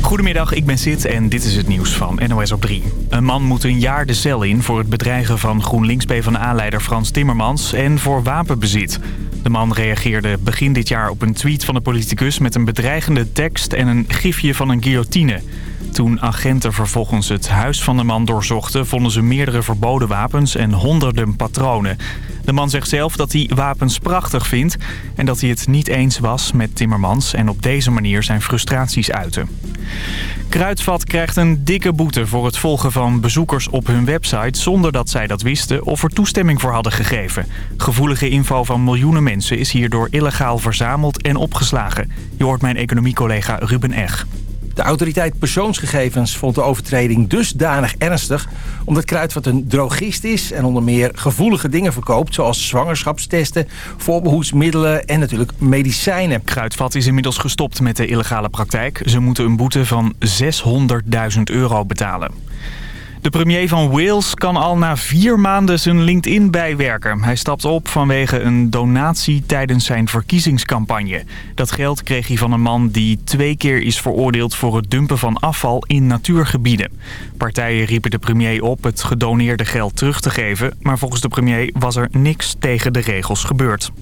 Goedemiddag, ik ben Sid en dit is het nieuws van NOS op 3. Een man moet een jaar de cel in voor het bedreigen van GroenLinks PvdA-leider Frans Timmermans en voor wapenbezit. De man reageerde begin dit jaar op een tweet van de politicus met een bedreigende tekst en een gifje van een guillotine. Toen agenten vervolgens het huis van de man doorzochten... vonden ze meerdere verboden wapens en honderden patronen. De man zegt zelf dat hij wapens prachtig vindt... en dat hij het niet eens was met Timmermans... en op deze manier zijn frustraties uiten. Kruidvat krijgt een dikke boete voor het volgen van bezoekers op hun website... zonder dat zij dat wisten of er toestemming voor hadden gegeven. Gevoelige info van miljoenen mensen is hierdoor illegaal verzameld en opgeslagen. Je hoort mijn economiecollega Ruben Eg. De autoriteit persoonsgegevens vond de overtreding dusdanig ernstig... omdat Kruidvat een drogist is en onder meer gevoelige dingen verkoopt... zoals zwangerschapstesten, voorbehoedsmiddelen en natuurlijk medicijnen. Kruidvat is inmiddels gestopt met de illegale praktijk. Ze moeten een boete van 600.000 euro betalen. De premier van Wales kan al na vier maanden zijn LinkedIn bijwerken. Hij stapt op vanwege een donatie tijdens zijn verkiezingscampagne. Dat geld kreeg hij van een man die twee keer is veroordeeld voor het dumpen van afval in natuurgebieden. Partijen riepen de premier op het gedoneerde geld terug te geven, maar volgens de premier was er niks tegen de regels gebeurd.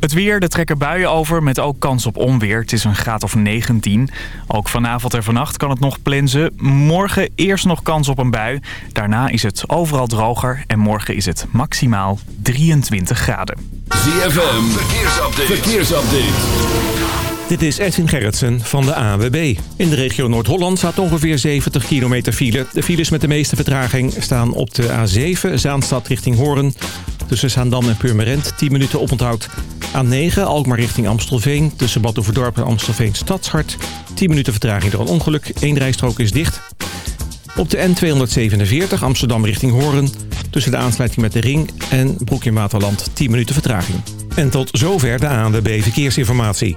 Het weer, er trekken buien over met ook kans op onweer. Het is een graad of 19. Ook vanavond en vannacht kan het nog plensen. Morgen eerst nog kans op een bui. Daarna is het overal droger en morgen is het maximaal 23 graden. ZFM, verkeersupdate. verkeersupdate. Dit is Edwin Gerritsen van de AWB. In de regio Noord-Holland staat ongeveer 70 kilometer file. De files met de meeste vertraging staan op de A7, Zaanstad richting Hoorn. Tussen Zaandam en Purmerend 10 minuten oponthoud. A9, Alkmaar richting Amstelveen. Tussen Bad Oeverdorp en Amstelveen Stadshart. 10 minuten vertraging door een ongeluk. Eén rijstrook is dicht. Op de N247 Amsterdam richting Hoorn. Tussen de aansluiting met de Ring en Broek in Waterland 10 minuten vertraging. En tot zover de ANWB Verkeersinformatie.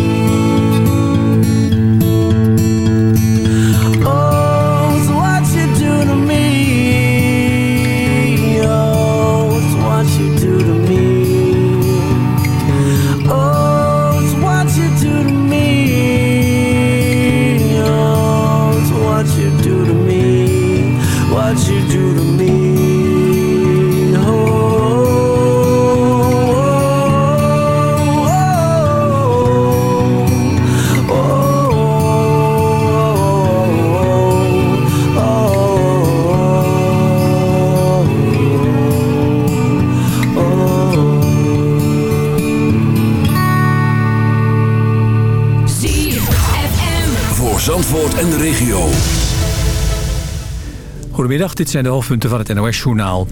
Goedemiddag, dit zijn de hoofdpunten van het NOS-journaal.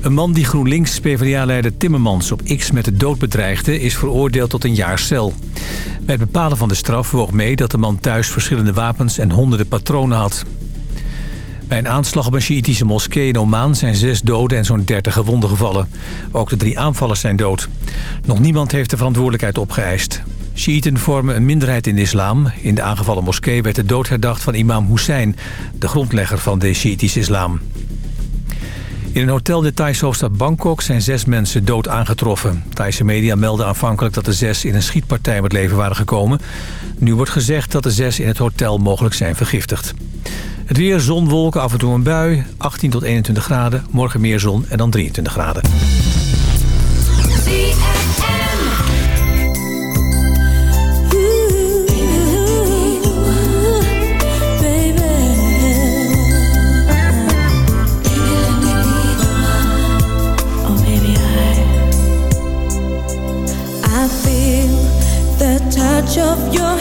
Een man die GroenLinks PvdA-leider Timmermans op X met de dood bedreigde... is veroordeeld tot een jaar cel. Bij het bepalen van de straf woog mee dat de man thuis verschillende wapens en honderden patronen had. Bij een aanslag op een Sjiitische moskee in Oman zijn zes doden en zo'n 30 gewonden gevallen. Ook de drie aanvallers zijn dood. Nog niemand heeft de verantwoordelijkheid opgeëist. Sjiiten vormen een minderheid in de islam. In de aangevallen moskee werd de dood herdacht van imam Hussein... de grondlegger van de Sjiitische islam. In een hotel de Thaise hoofdstad Bangkok zijn zes mensen dood aangetroffen. Thaise media melden aanvankelijk dat de zes in een schietpartij om het leven waren gekomen. Nu wordt gezegd dat de zes in het hotel mogelijk zijn vergiftigd. Het weer, zon, wolken, af en toe een bui. 18 tot 21 graden. Morgen meer zon en dan 23 graden. Touch of your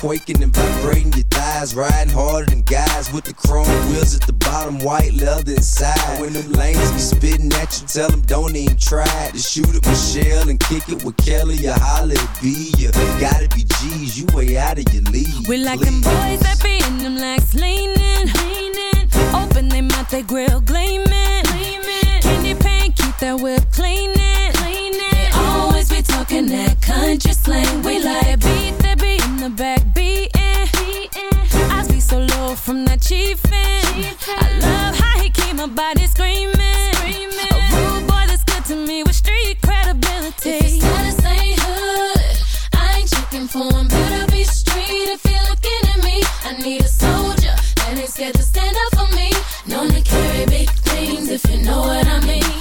quaking and vibrating your thighs. Riding harder than guys with the chrome wheels at the bottom, white leather inside. When them lanes be spitting at you, tell them don't even try to shoot at Michelle and kick it with Kelly or holla at B. You gotta be G's, you way out of your league. We like them boys that be in them legs leaning, leaning. Open they mouth, they grill gleaming, gleaming. Candy paint, keep that whip cleaning, cleaning. They always be talking that country slang. We like beat that be in the back beating. I be so low from that chiefin'. I love how he keep my body screaming, screaming. A rude boy that's good to me with street credibility. If his status ain't hood, I ain't checking for him. Better be street if you're looking at me. I need a soldier that ain't scared to stand up for me. Known to carry big things if you know what I mean.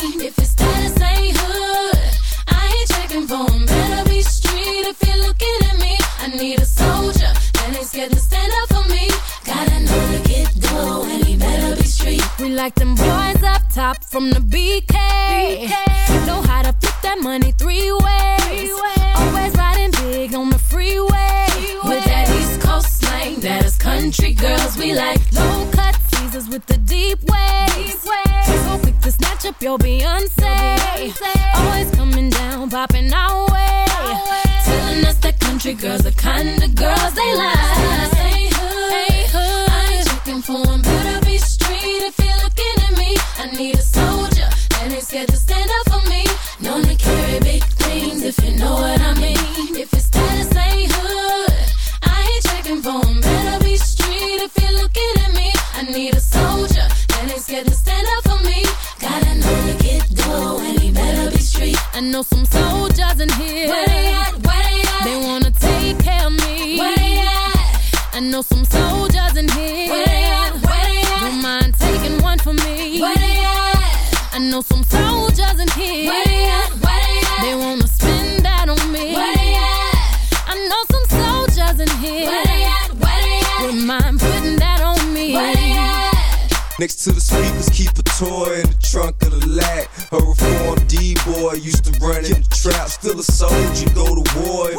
To stand up for me. Gotta know to get dough and he better be street. We like them boys up top from the BK. Know how to flip that money three ways. Always riding big on the freeway. With that East Coast slang, that is country girls we like. Low cut teasers with the deep waves. So quick to snatch up your Beyonce. Always coming down, popping our way. Us that country girls, the kind of girls they like. Ain't hood, ain't hood. I ain't checking for them. Better be street if you're looking at me. I need a soldier that ain't scared to stand up for me. Known to carry big things if you know what I mean. If it's status, ain't hood. I ain't checking for them. Better be street if you're looking at me. I need a soldier that ain't scared to stand up for me. Gotta know to get dough and he better be street. I know some soldiers. In here. Where they at? Where they at? Don't mind taking one for me. Where they at? I know some soldiers in here. Where they at? Where they at? They wanna spend that on me. Where they at? I know some soldiers in here. Where they at? Where they at? Wouldn't mind putting that on me. Where they at? Next to the speakers, keep a toy in the trunk of the lag. A reformed D-boy used to run in the trap. Still a soldier, go to war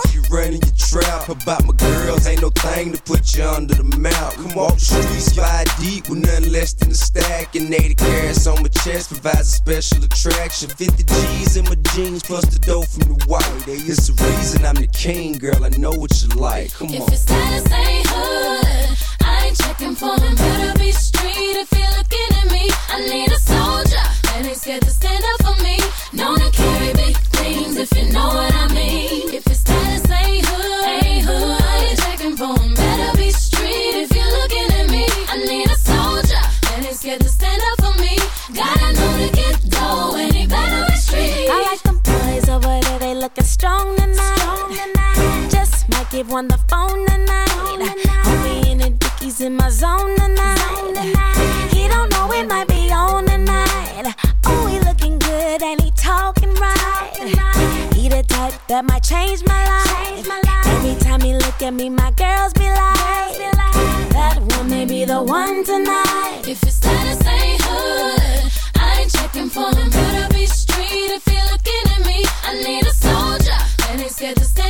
trap. About my girls, ain't no thing to put you under the mount. Come off the streets, five deep with nothing less than a stack. And 80 carats on my chest provides a special attraction. 50 G's in my jeans, plus the dough from the white. It's the reason I'm the king, girl. I know what you like. Come If on. it's status ain't hood, I ain't checking for him. Better be street if you're looking at me. I need a at me, my girls be like, that one may be the one tonight. If it's status ain't hood, I ain't checking for him. Better be street if you're looking at me. I need a soldier that ain't scared to stand